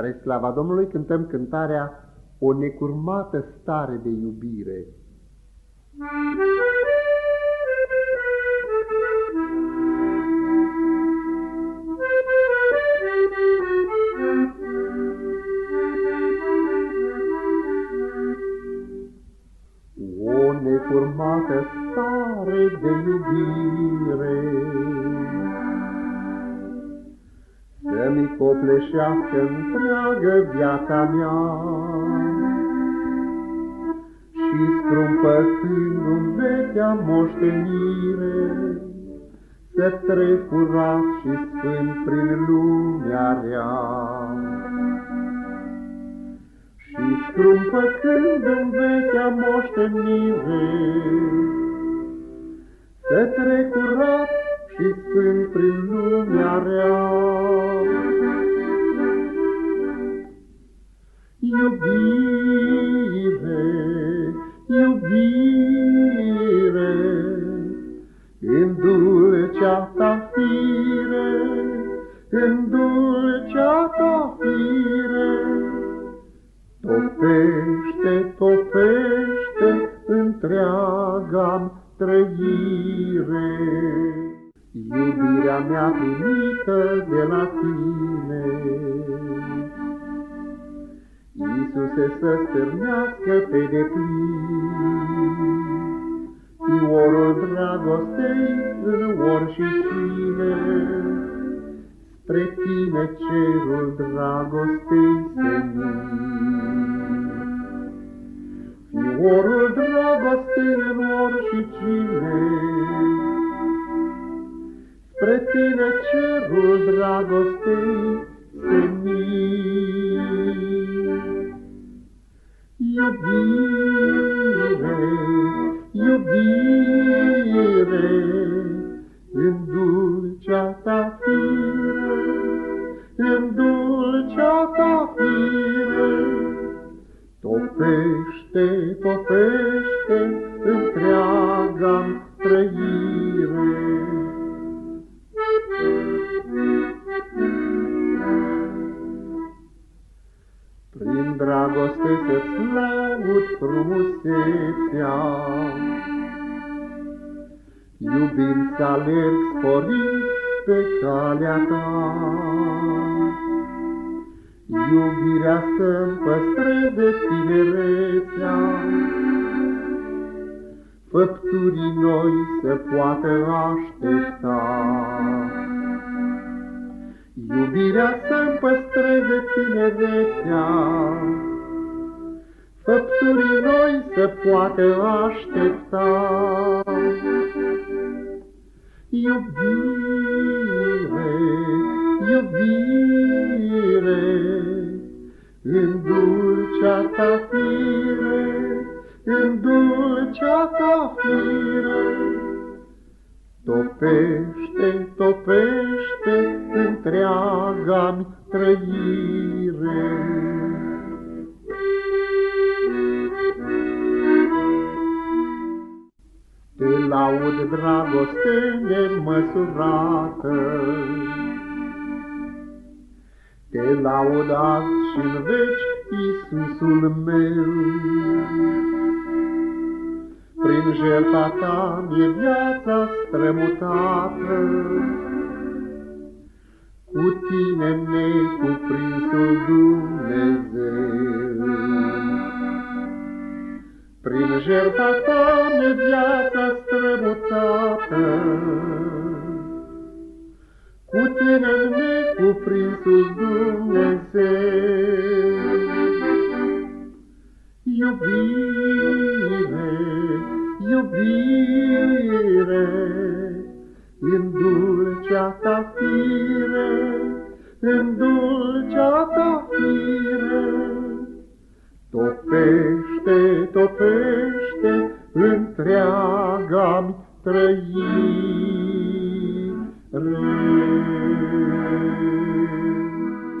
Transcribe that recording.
Spre slava Domnului cântăm cântarea O necurmată stare de iubire. O necurmată stare de iubire Să-mi copleșească întreagă viața mea Și strâmpătându-mi vechea moștenire Să trec curat și sfânt prin lumea rea. Și strâmpătându-mi vechea moștenire Să trec curat și sfânt prin lumea rea. Iubire, iubire, în dulcea ta fire, în dulcea ta fire, topește, topește întreaga trăire. Iubirea mea primită de la tine, Iisuse să stârnească pe deplin, Fiorul dragostei în ori și cine, Spre tine cerul dragostei senin. Fiorul dragostei în ori și cine, Spre tine cerul dragostei senin. Iubire, iubire, în dulcea ta fire, în dulcea ta fire, topește, topește Prin dragoste să-ți laud frumusețea, Iubind să alerg sporind pe calea ta. Iubirea să-mi păstreze tinerețea, Făpturii noi să poată aștepta. Iubirea să-mi păstreze tinerețea, Făpturii noi să poată aștepta. Iubire, iubire, în dulcea ta fire, în dulcea ta fire, Topește, topește întreaga-mi trăire. Te laud, dragoste nemăsurată, Te laud azi și-n veci, Iisusul meu. Prin jertfa ta mi-e viața strămutată, Cu tine necuprinsul Dumnezeu. Prin jertfa ta mi-e viața strămutată, Cu tine necuprinsul Dumnezeu. Iubire, iubire, în dulcea ta fire, în dulcea ta fire, topește, topește întreaga-mi trăire.